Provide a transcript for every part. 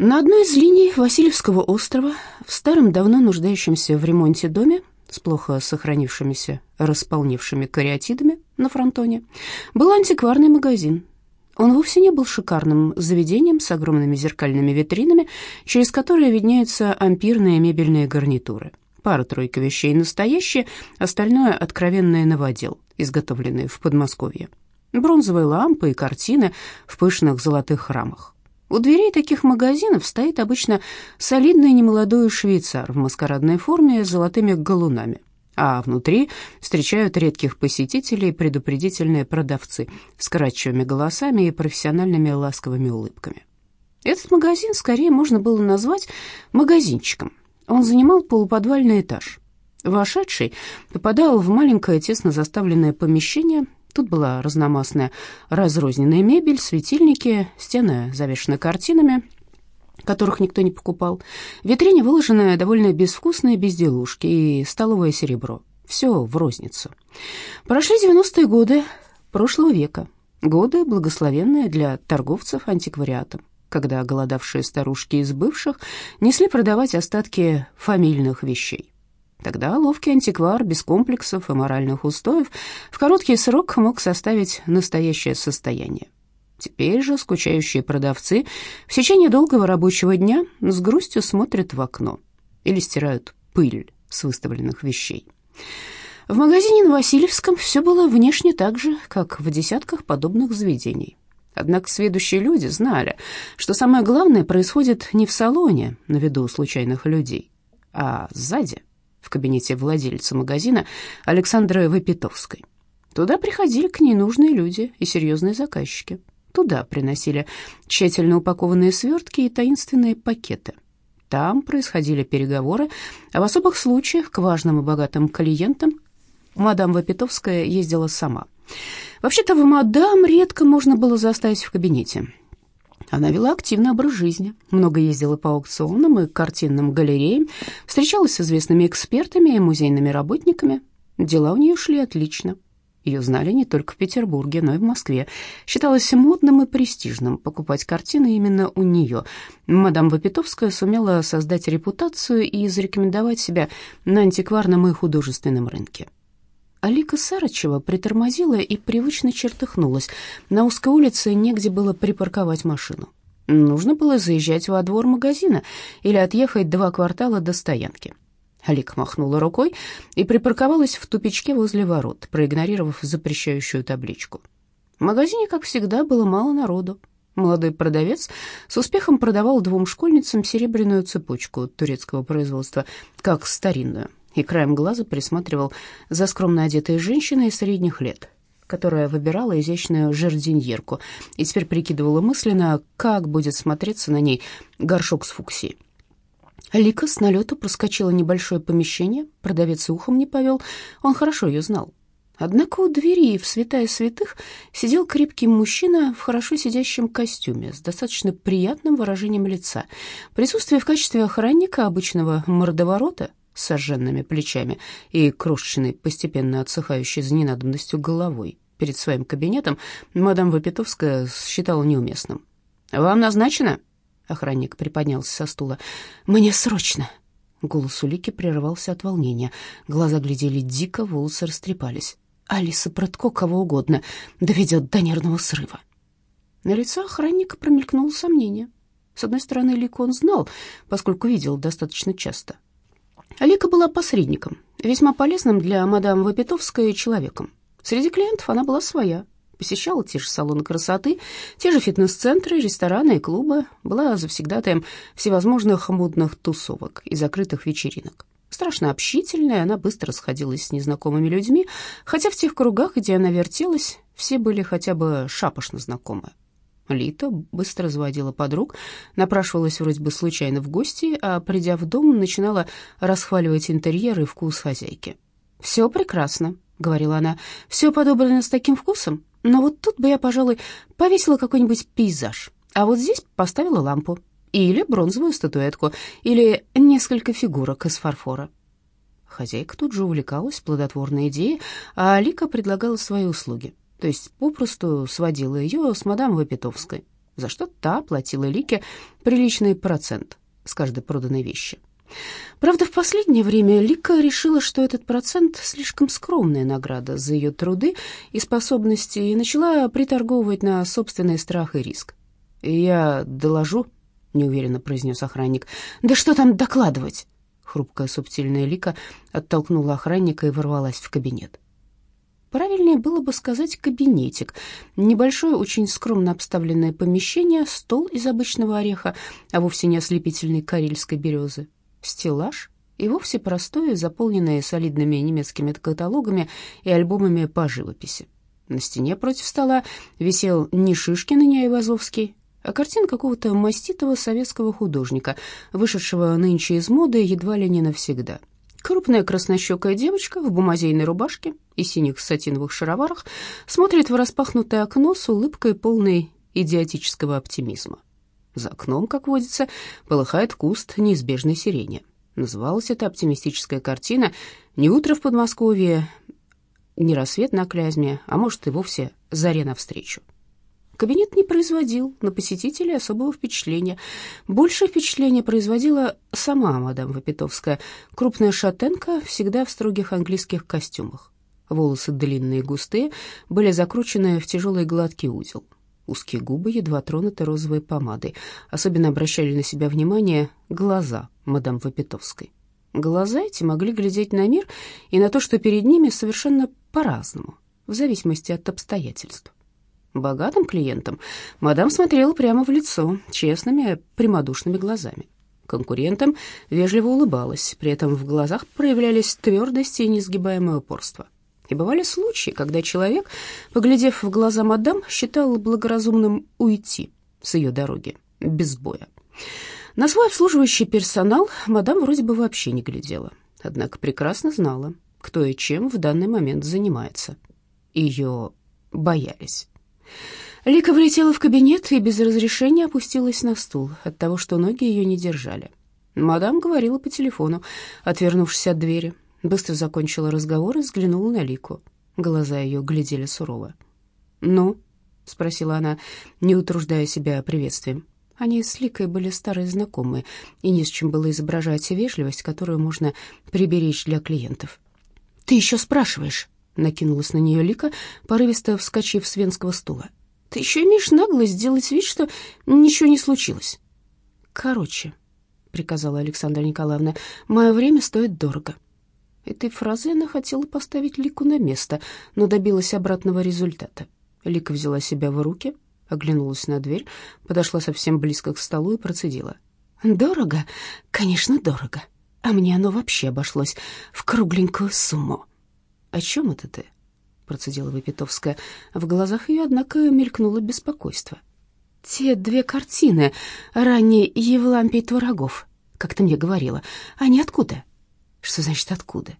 На одной из линий Васильевского острова, в старом, давно нуждающемся в ремонте доме, с плохо сохранившимися располневшими кариатидами на фронтоне, был антикварный магазин. Он вовсе не был шикарным заведением с огромными зеркальными витринами, через которые виднеются ампирные мебельные гарнитуры. Пара-тройка вещей настоящие, остальное — откровенное новодел, изготовленное в Подмосковье. Бронзовые лампы и картины в пышных золотых рамах. У дверей таких магазинов стоит обычно солидный немолодой швейцар в маскарадной форме с золотыми галунами, а внутри встречают редких посетителей предупредительные продавцы с кратчевыми голосами и профессиональными ласковыми улыбками. Этот магазин скорее можно было назвать магазинчиком. Он занимал полуподвальный этаж. Вошедший попадал в маленькое тесно заставленное помещение Тут была разномастная разрозненная мебель, светильники, стены завешены картинами, которых никто не покупал. В витрине выложены довольно безвкусные безделушки и столовое серебро. Все в розницу. Прошли 90-е годы прошлого века. Годы, благословенные для торговцев антиквариатом, когда голодавшие старушки из бывших несли продавать остатки фамильных вещей. Тогда ловкий антиквар без комплексов и моральных устоев в короткий срок мог составить настоящее состояние. Теперь же скучающие продавцы в течение долгого рабочего дня с грустью смотрят в окно или стирают пыль с выставленных вещей. В магазине на Васильевском все было внешне так же, как в десятках подобных заведений. Однако сведущие люди знали, что самое главное происходит не в салоне на виду случайных людей, а сзади, в кабинете владельца магазина Александры Выпитовской. Туда приходили к ней нужные люди и серьезные заказчики. Туда приносили тщательно упакованные свертки и таинственные пакеты. Там происходили переговоры, а в особых случаях к важным и богатым клиентам мадам Вапитовская ездила сама. Вообще-то в мадам редко можно было заставить в кабинете. Она вела активный образ жизни, много ездила по аукционам и картинным галереям, встречалась с известными экспертами и музейными работниками. Дела у нее шли отлично. Ее знали не только в Петербурге, но и в Москве. Считалось модным и престижным покупать картины именно у нее. Мадам Вапитовская сумела создать репутацию и зарекомендовать себя на антикварном и художественном рынке. Алика Сарычева притормозила и привычно чертыхнулась. На узкой улице негде было припарковать машину. Нужно было заезжать во двор магазина или отъехать два квартала до стоянки. Алика махнула рукой и припарковалась в тупичке возле ворот, проигнорировав запрещающую табличку. В магазине, как всегда, было мало народу. Молодой продавец с успехом продавал двум школьницам серебряную цепочку турецкого производства, как старинную и краем глаза присматривал за скромно одетой женщиной средних лет, которая выбирала изящную жердиньерку и теперь прикидывала мысленно, как будет смотреться на ней горшок с фуксией. Лика с налету проскочила небольшое помещение, продавец ухом не повел, он хорошо ее знал. Однако у двери в святая святых сидел крепкий мужчина в хорошо сидящем костюме с достаточно приятным выражением лица. Присутствие в качестве охранника обычного мордоворота с сожженными плечами и крошечной, постепенно отсыхающей за ненадобностью головой перед своим кабинетом, мадам Вапитовская считала неуместным. «Вам назначено?» Охранник приподнялся со стула. «Мне срочно!» Голос Улики прерывался от волнения. Глаза глядели дико, волосы растрепались. Алиса Прытко кого угодно доведет до нервного срыва. На лице охранника промелькнуло сомнение. С одной стороны, Лику он знал, поскольку видел достаточно часто. Алика была посредником, весьма полезным для мадам Вапитовской человеком. Среди клиентов она была своя, посещала те же салоны красоты, те же фитнес-центры, рестораны и клубы, была завсегдатаем всевозможных модных тусовок и закрытых вечеринок. Страшно общительная, она быстро сходилась с незнакомыми людьми, хотя в тех кругах, где она вертелась, все были хотя бы шапошно знакомы. Лита быстро заводила подруг, напрашивалась вроде бы случайно в гости, а придя в дом, начинала расхваливать интерьер и вкус хозяйки. «Все прекрасно», — говорила она, — «все подобрано с таким вкусом, но вот тут бы я, пожалуй, повесила какой-нибудь пейзаж, а вот здесь поставила лампу, или бронзовую статуэтку, или несколько фигурок из фарфора». Хозяйка тут же увлекалась плодотворной идеей, а Алика предлагала свои услуги то есть попросту сводила ее с мадам Вапитовской. за что та платила Лике приличный процент с каждой проданной вещи. Правда, в последнее время Лика решила, что этот процент слишком скромная награда за ее труды и способности, и начала приторговывать на собственный страх и риск. «Я доложу», — неуверенно произнес охранник. «Да что там докладывать?» Хрупкая субтильная Лика оттолкнула охранника и ворвалась в кабинет. Правильнее было бы сказать кабинетик. Небольшое, очень скромно обставленное помещение, стол из обычного ореха, а вовсе не ослепительной карельской березы, стеллаж и вовсе простое, заполненное солидными немецкими каталогами и альбомами по живописи. На стене против стола висел не Шишкин и не Айвазовский, а картина какого-то маститого советского художника, вышедшего нынче из моды едва ли не навсегда. Крупная краснощекая девочка в бумазейной рубашке и синих сатиновых шароварах смотрит в распахнутое окно с улыбкой полной идиотического оптимизма. За окном, как водится, полыхает куст неизбежной сирени. Называлась эта оптимистическая картина «Не утро в Подмосковье, не рассвет на Клязьме, а может и вовсе заре навстречу». Кабинет не производил на посетителей особого впечатления. Большее впечатление производила сама мадам Вапитовская, крупная шатенка, всегда в строгих английских костюмах. Волосы длинные и густые, были закручены в тяжелый гладкий узел. Узкие губы едва тронуты розовой помадой. Особенно обращали на себя внимание глаза мадам Вапитовской. Глаза эти могли глядеть на мир и на то, что перед ними совершенно по-разному, в зависимости от обстоятельств. Богатым клиентам мадам смотрела прямо в лицо, честными, прямодушными глазами. Конкурентам вежливо улыбалась, при этом в глазах проявлялись твердость и несгибаемое упорство. И бывали случаи, когда человек, поглядев в глаза мадам, считал благоразумным уйти с ее дороги без боя. На свой обслуживающий персонал мадам вроде бы вообще не глядела, однако прекрасно знала, кто и чем в данный момент занимается. Ее боялись. Лика влетела в кабинет и без разрешения опустилась на стул от того, что ноги ее не держали. Мадам говорила по телефону, отвернувшись от двери. Быстро закончила разговор и взглянула на Лику. Глаза ее глядели сурово. «Ну?» — спросила она, не утруждая себя приветствием. Они с Ликой были старые знакомые, и не с чем было изображать вежливость, которую можно приберечь для клиентов. «Ты еще спрашиваешь?» Накинулась на нее Лика, порывисто вскочив с венского стула. «Ты еще имеешь наглость сделать вид, что ничего не случилось?» «Короче», — приказала Александра Николаевна, — «мое время стоит дорого». Этой фразой она хотела поставить Лику на место, но добилась обратного результата. Лика взяла себя в руки, оглянулась на дверь, подошла совсем близко к столу и процедила. «Дорого? Конечно, дорого. А мне оно вообще обошлось в кругленькую сумму». «О чем это ты?» — процедила Выпитовская. В глазах ее, однако, мелькнуло беспокойство. «Те две картины, ранее Евлампий Творогов, как ты мне говорила, они откуда?» «Что значит откуда?»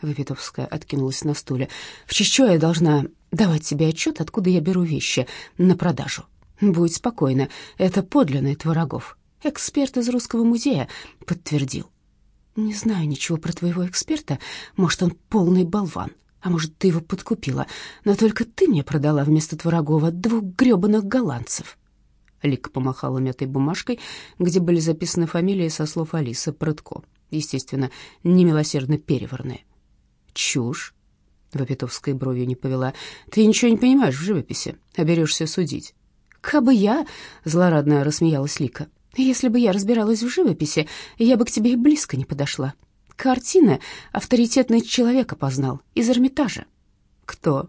Выпитовская откинулась на стуле. «В честь я должна давать себе отчет, откуда я беру вещи на продажу?» «Будь спокойна, это подлинный Творогов. Эксперт из Русского музея подтвердил». «Не знаю ничего про твоего эксперта. Может, он полный болван, а может, ты его подкупила. Но только ты мне продала вместо Творогова двух грёбаных голландцев». Лика помахала мятой бумажкой, где были записаны фамилии со слов Алисы Прытко, естественно, немилосердно переворные. «Чушь!» — Вапитовская бровью не повела. «Ты ничего не понимаешь в живописи, а берешься судить». «Кабы я!» — злорадно рассмеялась Лика. Если бы я разбиралась в живописи, я бы к тебе и близко не подошла. Картины авторитетный человек опознал из Эрмитажа. Кто?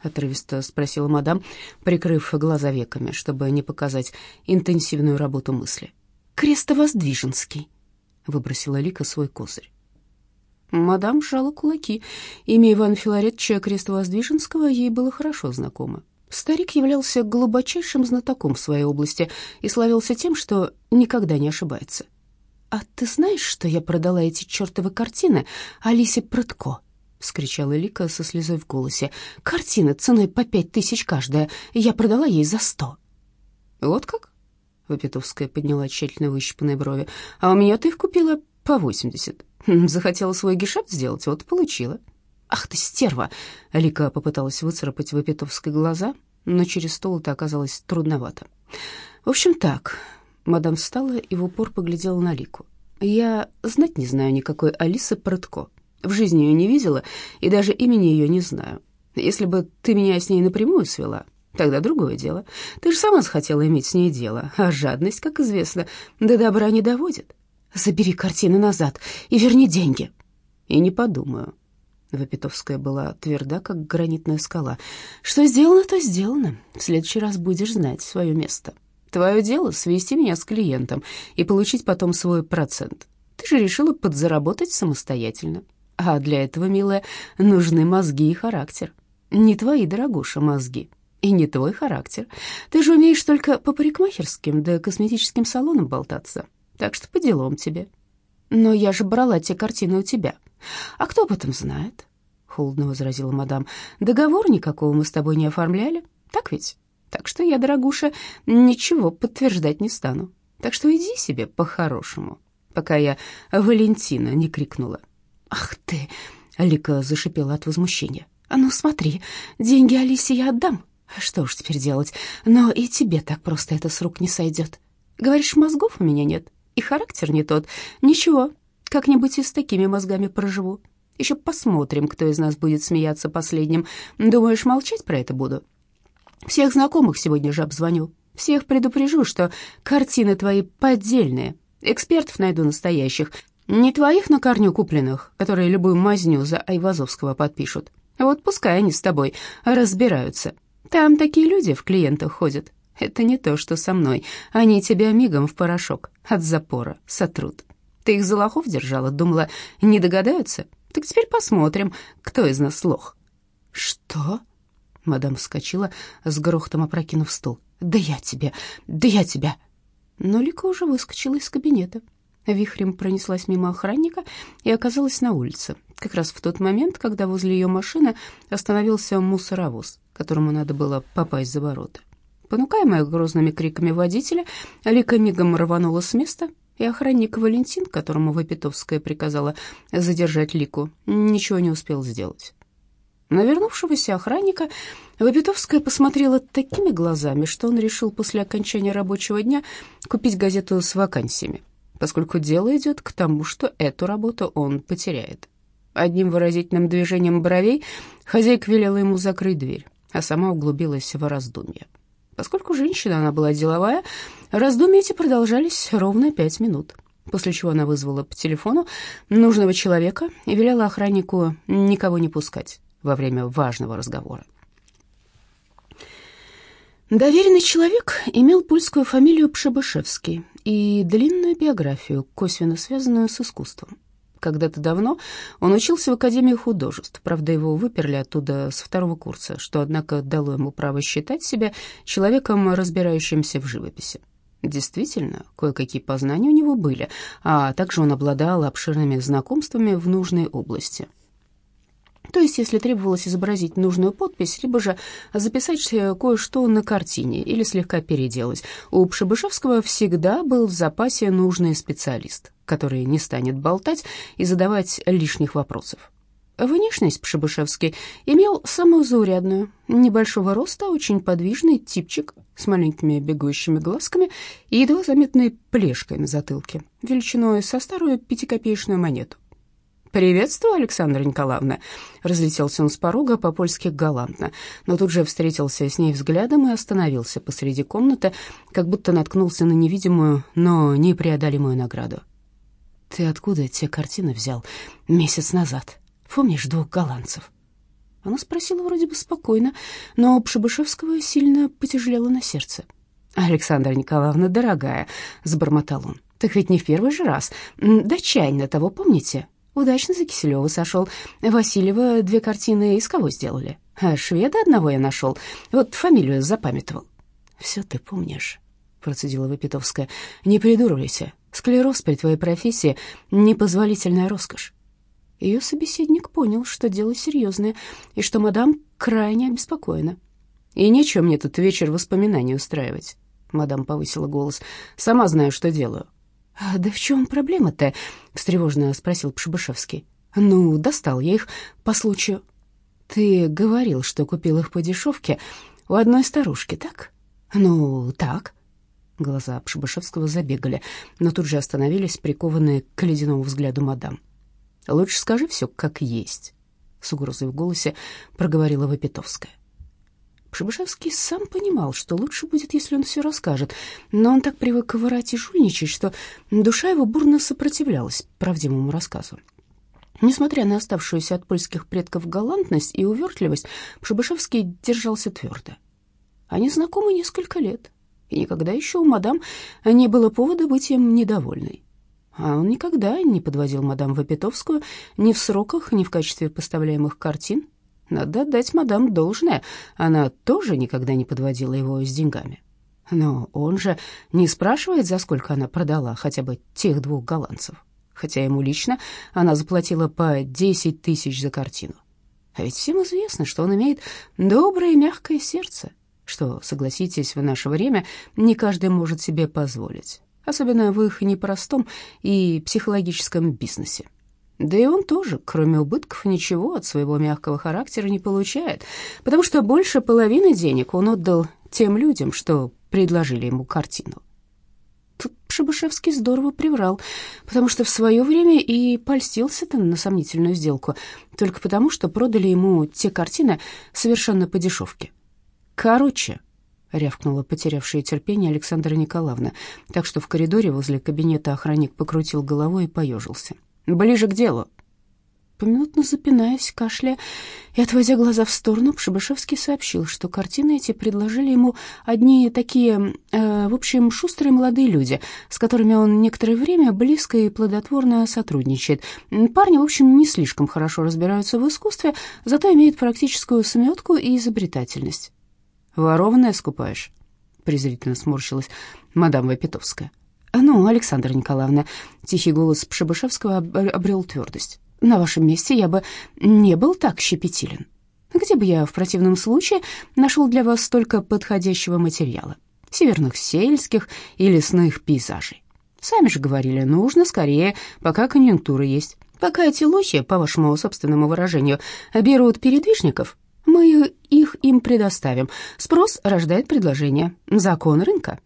отрывисто спросила мадам, прикрыв глаза веками, чтобы не показать интенсивную работу мысли. Крестовоздвиженский, выбросила Лика свой козырь. Мадам сжала кулаки. Имя Ивана Филаретовича Крестовоздвиженского ей было хорошо знакомо. Старик являлся глубочайшим знатоком в своей области и славился тем, что никогда не ошибается. «А ты знаешь, что я продала эти чертовы картины Алисе Прытко?» — вскричала Лика со слезой в голосе. «Картины ценой по пять тысяч каждая. Я продала ей за сто». «Вот как?» — Вапитовская подняла тщательно выщипанные брови. «А у меня ты их купила по восемьдесят. Хм, захотела свой гешефт сделать, вот получила». «Ах ты, стерва!» — Лика попыталась выцарапать Вапитовской глаза, но через стол это оказалось трудновато. В общем, так. Мадам встала и в упор поглядела на Лику. Я знать не знаю никакой Алисы Прытко. В жизни ее не видела и даже имени ее не знаю. Если бы ты меня с ней напрямую свела, тогда другое дело. Ты же сама захотела иметь с ней дело, а жадность, как известно, до добра не доводит. Забери картины назад и верни деньги. И не подумаю. Вапитовская была тверда, как гранитная скала. Что сделано, то сделано. В следующий раз будешь знать свое место. Твое дело — свести меня с клиентом и получить потом свой процент. Ты же решила подзаработать самостоятельно. А для этого, милая, нужны мозги и характер. Не твои, дорогуша, мозги. И не твой характер. Ты же умеешь только по парикмахерским да косметическим салонам болтаться. Так что по делам тебе. Но я же брала те картины у тебя. А кто об этом знает? Холодно возразила мадам. Договор никакого мы с тобой не оформляли. Так ведь? Так что я, дорогуша, ничего подтверждать не стану. Так что иди себе по-хорошему, пока я Валентина не крикнула. «Ах ты!» — Лика зашипела от возмущения. «А ну смотри, деньги Алисе я отдам. Что уж теперь делать? Но и тебе так просто это с рук не сойдет. Говоришь, мозгов у меня нет, и характер не тот. Ничего, как-нибудь и с такими мозгами проживу. Еще посмотрим, кто из нас будет смеяться последним. Думаешь, молчать про это буду? Всех знакомых сегодня же обзвоню. Всех предупрежу, что картины твои поддельные. Экспертов найду настоящих. Не твоих на корню купленных, которые любую мазню за Айвазовского подпишут. Вот пускай они с тобой разбираются. Там такие люди в клиентах ходят. Это не то, что со мной. Они тебя мигом в порошок от запора сотрут. Ты их за лохов держала, думала, не догадаются? Так теперь посмотрим, кто из нас лох». «Что?» Мадам вскочила, с грохотом опрокинув стол. «Да я тебе! Да я тебя!» Но Лика уже выскочила из кабинета. Вихрем пронеслась мимо охранника и оказалась на улице, как раз в тот момент, когда возле ее машины остановился мусоровоз, которому надо было попасть за ворота. Понукаемая грозными криками водителя, Лика мигом рванула с места и охранник Валентин, которому Вапитовская приказала задержать Лику, ничего не успел сделать. На вернувшегося охранника Вапитовская посмотрела такими глазами, что он решил после окончания рабочего дня купить газету с вакансиями, поскольку дело идет к тому, что эту работу он потеряет. Одним выразительным движением бровей хозяйка велела ему закрыть дверь, а сама углубилась в раздумья. Поскольку женщина она была деловая, раздумья эти продолжались ровно пять минут, после чего она вызвала по телефону нужного человека и велела охраннику никого не пускать во время важного разговора. Доверенный человек имел польскую фамилию Пшебышевский и длинную биографию, косвенно связанную с искусством. Когда-то давно он учился в Академии художеств, правда, его выперли оттуда с второго курса, что, однако, дало ему право считать себя человеком, разбирающимся в живописи. Действительно, кое-какие познания у него были, а также он обладал обширными знакомствами в нужной области. То есть, если требовалось изобразить нужную подпись, либо же записать кое-что на картине или слегка переделать, у Пшебышевского всегда был в запасе нужный специалист, который не станет болтать и задавать лишних вопросов. Внешность Пшебышевский имел самую заурядную, небольшого роста, очень подвижный типчик с маленькими бегущими глазками и едва заметной плешкой на затылке, величиной со старую пятикопеечную монету. «Приветствую, Александра Николаевна!» Разлетелся он с порога по-польски галантно, но тут же встретился с ней взглядом и остановился посреди комнаты, как будто наткнулся на невидимую, но непреодолимую награду. «Ты откуда те картины взял месяц назад? Помнишь двух голландцев?» Она спросила вроде бы спокойно, но у Пшебышевского сильно потяжелело на сердце. «Александра Николаевна, дорогая», — забормотал он, — «так ведь не в первый же раз. Да чайно того, помните?» Удачно за Киселева сошел. Васильева две картины из кого сделали? А шведа одного я нашел. Вот фамилию запамятовал. Все ты помнишь, процедила Вапитовская. Не придуривайся. Склероз при твоей профессии — непозволительная роскошь. Ее собеседник понял, что дело серьезное, и что мадам крайне обеспокоена. «И нечего мне тут вечер воспоминаний устраивать», — мадам повысила голос. «Сама знаю, что делаю. «А «Да в чем проблема-то?» — встревоженно спросил Пшебышевский. «Ну, достал я их по случаю». «Ты говорил, что купил их по дешевке. У одной старушки, так? Ну, так. Глаза Пшебышевского забегали, но тут же остановились, прикованные к ледяному взгляду мадам. «Лучше скажи все как есть», — с угрозой в голосе проговорила Вапитовская. Пшебышевский сам понимал, что лучше будет, если он все расскажет, но он так привык врать и жульничать, что душа его бурно сопротивлялась правдивому рассказу. Несмотря на оставшуюся от польских предков галантность и увертливость, Пшебышевский держался твердо. Они знакомы несколько лет, и никогда еще у мадам не было повода быть им недовольной. А он никогда не подводил мадам Вапитовскую ни в сроках, ни в качестве поставляемых картин. Надо отдать мадам должное, она тоже никогда не подводила его с деньгами. Но он же не спрашивает, за сколько она продала хотя бы тех двух голландцев, хотя ему лично она заплатила по 10 тысяч за картину. А ведь всем известно, что он имеет доброе и мягкое сердце, что, согласитесь, в наше время не каждый может себе позволить, особенно в их непростом и психологическом бизнесе. Да и он тоже, кроме убытков, ничего от своего мягкого характера не получает, потому что больше половины денег он отдал тем людям, что предложили ему картину. Тут Пшебышевский здорово приврал, потому что в свое время и польстился-то на сомнительную сделку, только потому, что продали ему те картины совершенно по дешевке. «Короче», — рявкнула потерявшая терпение Александра Николаевна, так что в коридоре возле кабинета охранник покрутил головой и поежился. «Ближе к делу». Поминутно запинаясь, кашляя и отводя глаза в сторону, Пшебышевский сообщил, что картины эти предложили ему одни такие, э, в общем, шустрые молодые люди, с которыми он некоторое время близко и плодотворно сотрудничает. Парни, в общем, не слишком хорошо разбираются в искусстве, зато имеют практическую сметку и изобретательность. «Ворованное скупаешь?» — презрительно сморщилась мадам Вапитовская. «Ну, Александра Николаевна», — тихий голос Пшебышевского обрел твердость. «На вашем месте я бы не был так щепетилен. Где бы я в противном случае нашел для вас столько подходящего материала? Северных сельских и лесных пейзажей. Сами же говорили, нужно скорее, пока конъюнктура есть. Пока эти лохи, по вашему собственному выражению, берут передвижников, мы их им предоставим. Спрос рождает предложение. Закон рынка.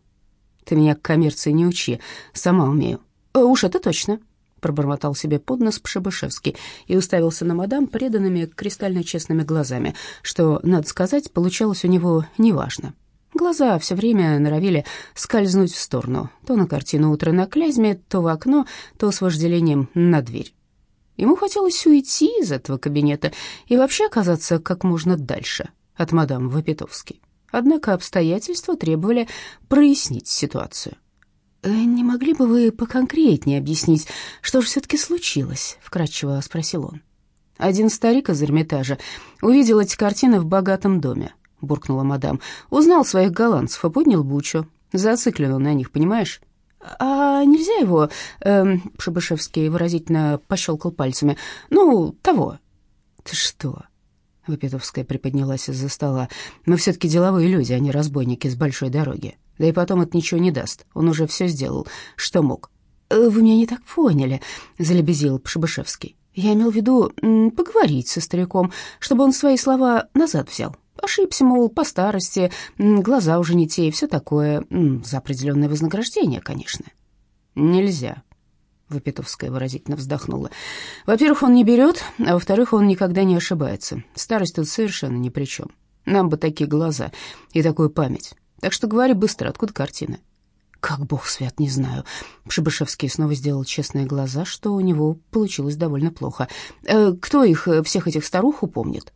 Ты меня к коммерции не учи, сама умею. Э, уж это точно, пробормотал себе под нос Пшебышевский и уставился на мадам преданными кристально честными глазами, что, надо сказать, получалось у него неважно. Глаза все время норовили скользнуть в сторону, то на картину «Утро на Клязьме», то в окно, то с вожделением на дверь. Ему хотелось уйти из этого кабинета и вообще оказаться как можно дальше от мадам Вапитовски. Однако обстоятельства требовали прояснить ситуацию. «Э, «Не могли бы вы поконкретнее объяснить, что же все-таки случилось?» — вкратчиво спросил он. «Один старик из Эрмитажа увидел эти картины в богатом доме», — буркнула мадам. «Узнал своих голландцев и поднял бучу. Зациклен он на них, понимаешь? «А нельзя его...» эм, Шабышевский выразительно пощелкал пальцами. «Ну, того». «Ты что?» Выпетовская приподнялась из-за стола. «Мы все-таки деловые люди, а не разбойники с большой дороги. Да и потом это ничего не даст. Он уже все сделал, что мог». «Э, «Вы меня не так поняли», — залебезил Пшебышевский. «Я имел в виду поговорить со стариком, чтобы он свои слова назад взял. Ошибся, мол, по старости, глаза уже не те и все такое. За определенное вознаграждение, конечно. Нельзя. Вапитовская выразительно вздохнула. Во-первых, он не берет, а во-вторых, он никогда не ошибается. Старость тут совершенно ни при чем. Нам бы такие глаза и такую память. Так что говори быстро, откуда картина? Как бог свят, не знаю. Шибышевский снова сделал честные глаза, что у него получилось довольно плохо. Э, кто их, всех этих старух, упомнит?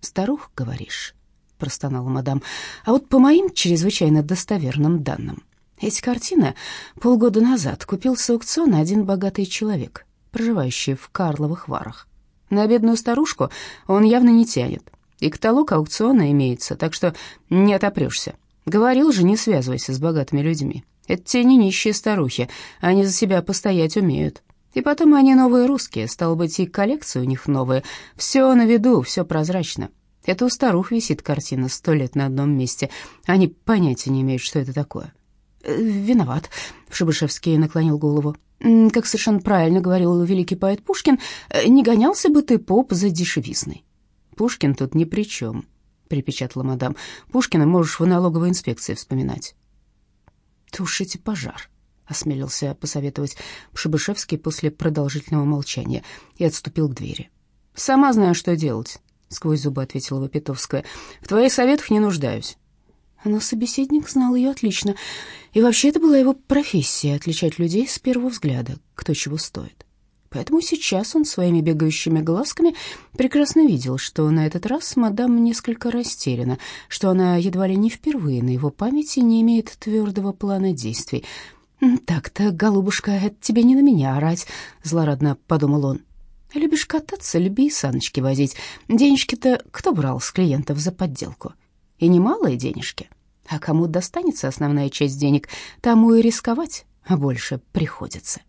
Старух, говоришь? Простонала мадам. «А вот по моим чрезвычайно достоверным данным, эти картины полгода назад купил с аукциона один богатый человек, проживающий в Карловых Варах. На бедную старушку он явно не тянет, и каталог аукциона имеется, так что не отопрешься. Говорил же, не связывайся с богатыми людьми. Это те не нищие старухи, они за себя постоять умеют. И потом они новые русские, стало быть, и коллекция у них новая. Все на виду, все прозрачно. Это у старух висит картина «Сто лет на одном месте». Они понятия не имеют, что это такое. Э, «Виноват», — Шибышевский наклонил голову. «Как совершенно правильно говорил великий поэт Пушкин, э, не гонялся бы ты, поп, за дешевизной». «Пушкин тут ни при чем», припечатала мадам. «Пушкина можешь в налоговой инспекции вспоминать». «Тушите пожар», — осмелился посоветовать Пшебышевский после продолжительного молчания и отступил к двери. «Сама знаю, что делать», — сквозь зубы ответила Вапитовская. «В твоих советах не нуждаюсь. Но собеседник знал ее отлично. И вообще это была его профессия — отличать людей с первого взгляда, кто чего стоит. Поэтому сейчас он своими бегающими глазками прекрасно видел, что на этот раз мадам несколько растеряна, что она едва ли не впервые на его памяти не имеет твердого плана действий. «Так-то, голубушка, это тебе не на меня орать», — злорадно подумал он. «Любишь кататься, люби и саночки возить. Денежки-то кто брал с клиентов за подделку?» и немалые денежки. А кому достанется основная часть денег, тому и рисковать больше приходится.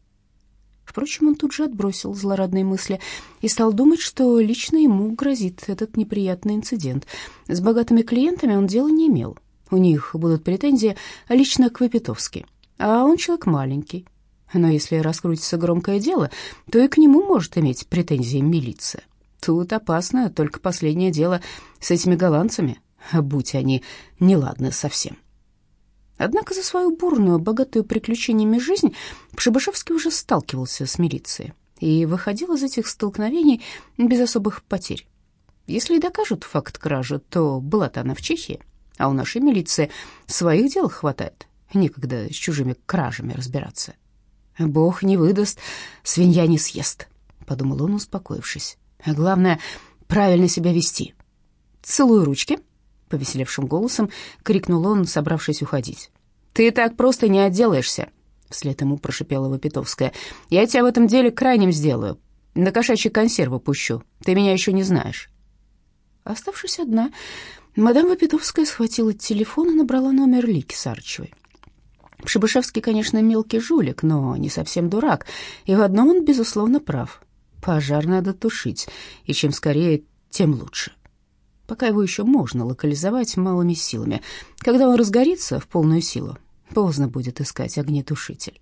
Впрочем, он тут же отбросил злорадные мысли и стал думать, что лично ему грозит этот неприятный инцидент. С богатыми клиентами он дела не имел. У них будут претензии лично к Вапитовски, а он человек маленький. Но если раскрутится громкое дело, то и к нему может иметь претензии милиция. Тут опасно только последнее дело с этими голландцами, будь они неладны совсем. Однако за свою бурную, богатую приключениями жизнь Пшебышевский уже сталкивался с милицией и выходил из этих столкновений без особых потерь. Если и докажут факт кражи, то была-то она в Чехии, а у нашей милиции своих дел хватает, некогда с чужими кражами разбираться. «Бог не выдаст, свинья не съест», — подумал он, успокоившись. «А главное, правильно себя вести. Целую ручки», повеселевшим голосом крикнул он, собравшись уходить. «Ты так просто не отделаешься!» Вслед ему прошипела Вапитовская. «Я тебя в этом деле крайним сделаю. На кошачьи консервы пущу. Ты меня еще не знаешь». Оставшись одна, мадам Вапитовская схватила телефон и набрала номер Лики Сарчевой. Пшебышевский, конечно, мелкий жулик, но не совсем дурак, и в одном он, безусловно, прав. Пожар надо тушить, и чем скорее, тем лучше пока его еще можно локализовать малыми силами. Когда он разгорится в полную силу, поздно будет искать огнетушитель.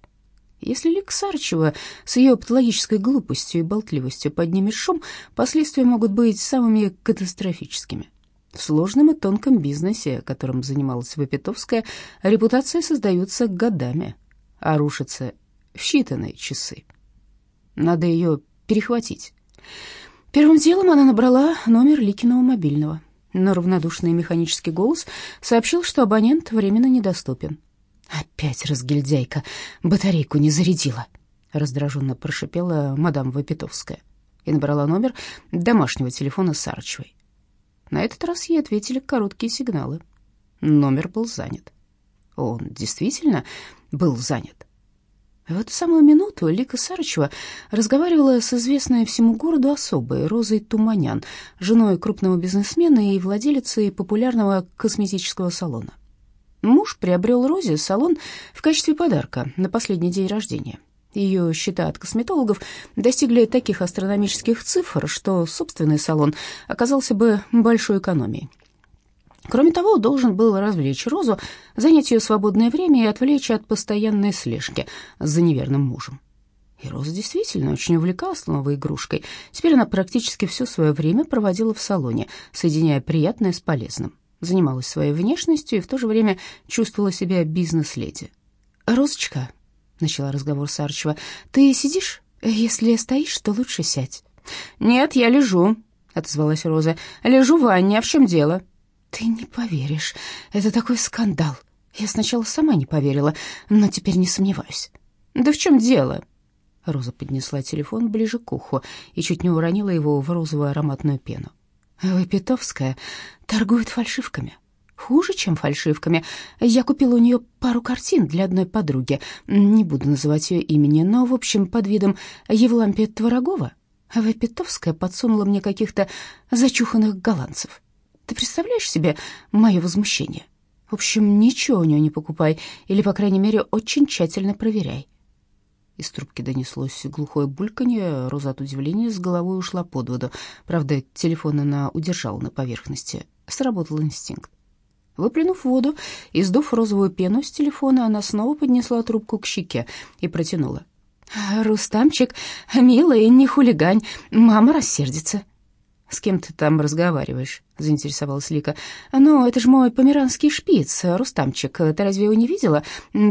Если Лик Сарчева с ее патологической глупостью и болтливостью поднимет шум, последствия могут быть самыми катастрофическими. В сложном и тонком бизнесе, которым занималась Вапитовская, репутация создается годами, а рушится в считанные часы. Надо ее перехватить. Первым делом она набрала номер Ликиного мобильного, но равнодушный механический голос сообщил, что абонент временно недоступен. «Опять разгильдяйка, батарейку не зарядила», — раздраженно прошипела мадам Вапитовская и набрала номер домашнего телефона Сарычевой. На этот раз ей ответили короткие сигналы. Номер был занят. Он действительно был занят. В эту самую минуту Лика Сарычева разговаривала с известной всему городу особой Розой Туманян, женой крупного бизнесмена и владелицей популярного косметического салона. Муж приобрел Розе салон в качестве подарка на последний день рождения. Ее счета от косметологов достигли таких астрономических цифр, что собственный салон оказался бы большой экономией. Кроме того, должен был развлечь Розу, занять ее свободное время и отвлечь от постоянной слежки за неверным мужем. И Роза действительно очень увлекалась новой игрушкой. Теперь она практически все свое время проводила в салоне, соединяя приятное с полезным. Занималась своей внешностью и в то же время чувствовала себя бизнес-леди. «Розочка», — начала разговор Сарчева, — «ты сидишь? Если стоишь, то лучше сядь». «Нет, я лежу», — отозвалась Роза. «Лежу в ванне, а в чем дело?» «Ты не поверишь, это такой скандал. Я сначала сама не поверила, но теперь не сомневаюсь». «Да в чем дело?» Роза поднесла телефон ближе к уху и чуть не уронила его в розовую ароматную пену. «Выпитовская торгует фальшивками. Хуже, чем фальшивками. Я купила у нее пару картин для одной подруги. Не буду называть ее имени, но, в общем, под видом Евлампия Творогова Выпитовская подсунула мне каких-то зачуханных голландцев». Ты представляешь себе мое возмущение? В общем, ничего у нее не покупай, или, по крайней мере, очень тщательно проверяй. Из трубки донеслось глухое бульканье, Роза от удивления с головой ушла под воду. Правда, телефон она удержала на поверхности. Сработал инстинкт. Выплюнув воду и сдув розовую пену с телефона, она снова поднесла трубку к щеке и протянула. «Рустамчик, милый, не хулигань, мама рассердится». «С кем ты там разговариваешь?» — заинтересовалась Лика. «Ну, это же мой померанский шпиц, Рустамчик. Ты разве его не видела?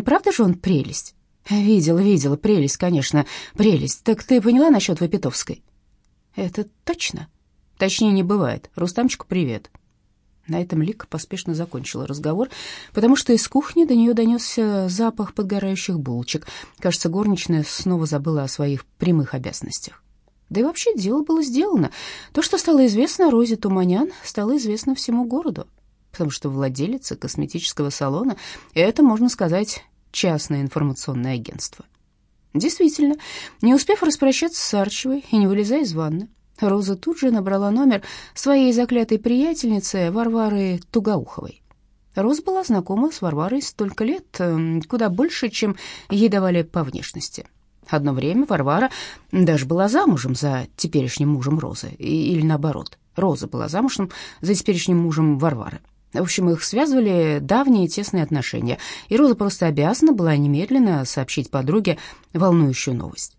Правда же он прелесть?» «Видела, видела. Прелесть, конечно, прелесть. Так ты поняла насчет Вапитовской?» «Это точно?» «Точнее не бывает. Рустамчику привет». На этом Лика поспешно закончила разговор, потому что из кухни до нее донесся запах подгорающих булочек. Кажется, горничная снова забыла о своих прямых обязанностях. Да и вообще дело было сделано. То, что стало известно Розе Туманян, стало известно всему городу, потому что владелица косметического салона — это, можно сказать, частное информационное агентство. Действительно, не успев распрощаться с Арчевой и не вылезая из ванны, Роза тут же набрала номер своей заклятой приятельницы Варвары Тугоуховой. Роза была знакома с Варварой столько лет, эм, куда больше, чем ей давали по внешности. Одно время Варвара даже была замужем за теперешним мужем Розы, или наоборот, Роза была замужем за теперешним мужем Варвары. В общем, их связывали давние тесные отношения, и Роза просто обязана была немедленно сообщить подруге волнующую новость.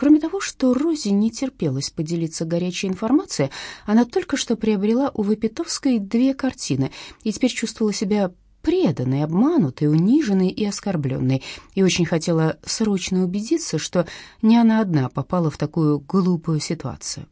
Кроме того, что Розе не терпелось поделиться горячей информацией, она только что приобрела у Вапитовской две картины и теперь чувствовала себя преданной, обманутой, униженной и оскорбленной, и очень хотела срочно убедиться, что не она одна попала в такую глупую ситуацию.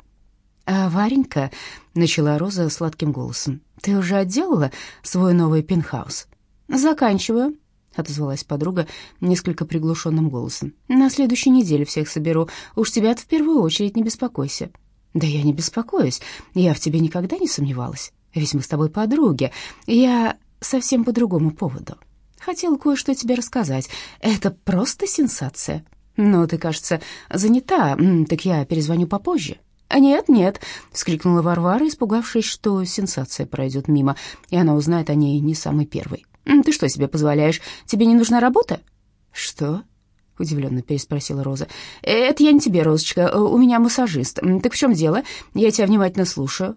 «А, Варенька», — начала Роза сладким голосом, — «ты уже отделала свой новый пентхаус?» «Заканчиваю», отозвалась подруга несколько приглушенным голосом. «На следующей неделе всех соберу. Уж тебя в первую очередь не беспокойся». «Да я не беспокоюсь. Я в тебе никогда не сомневалась. Ведь мы с тобой подруги. Я совсем по другому поводу. Хотела кое-что тебе рассказать. Это просто сенсация. Но ты, кажется, занята, так я перезвоню попозже». «Нет, нет», — вскрикнула Варвара, испугавшись, что сенсация пройдет мимо, и она узнает о ней не самый первый. «Ты что себе позволяешь? Тебе не нужна работа?» «Что?» — удивленно переспросила Роза. «Это я не тебе, Розочка, э, у меня массажист. Так в чем дело? Я тебя внимательно слушаю».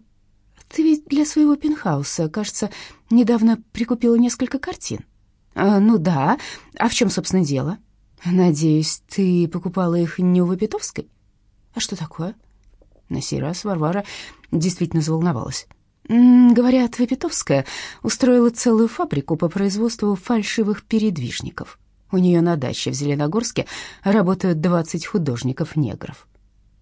«Ты ведь для своего пентхауса, кажется, недавно прикупила несколько картин». А, «Ну да. А в чем, собственно, дело?» «Надеюсь, ты покупала их не у Вапитовской?» «А что такое?» На сей раз Варвара действительно заволновалась. Говорят, Вапитовская устроила целую фабрику по производству фальшивых передвижников. У нее на даче в Зеленогорске работают 20 художников-негров.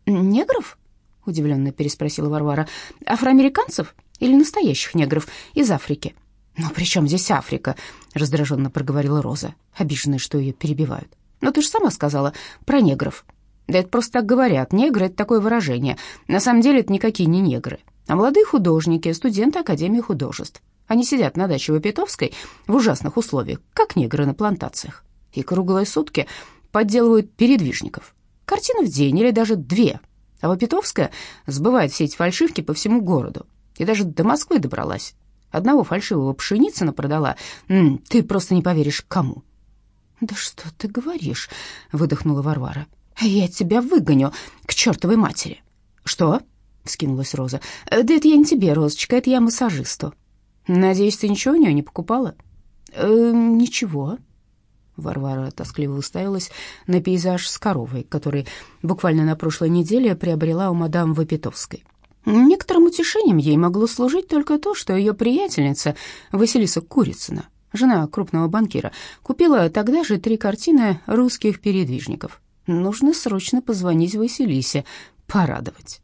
«Негров?» — удивленно переспросила Варвара. «Афроамериканцев или настоящих негров из Африки?» «Но при чем здесь Африка?» — раздраженно проговорила Роза, обиженная, что ее перебивают. «Но ты же сама сказала про негров». «Да это просто так говорят. Негры — это такое выражение. На самом деле это никакие не негры а молодые художники, студенты Академии художеств. Они сидят на даче в Апитовской в ужасных условиях, как негры на плантациях, и круглые сутки подделывают передвижников. Картина в день или даже две. А Вапитовская сбывает все эти фальшивки по всему городу. И даже до Москвы добралась. Одного фальшивого пшеницына продала. М -м, ты просто не поверишь, кому. «Да что ты говоришь?» — выдохнула Варвара. «Я тебя выгоню к чертовой матери». «Что?» — вскинулась Роза. «Э, «Да это я не тебе, Розочка, это я массажисту». «Надеюсь, ты ничего у нее не покупала?» «Э, «Ничего». Варвара тоскливо уставилась на пейзаж с коровой, который буквально на прошлой неделе приобрела у мадам Вапитовской. Некоторым утешением ей могло служить только то, что ее приятельница Василиса Курицына, жена крупного банкира, купила тогда же три картины русских передвижников. Нужно срочно позвонить Василисе, порадовать.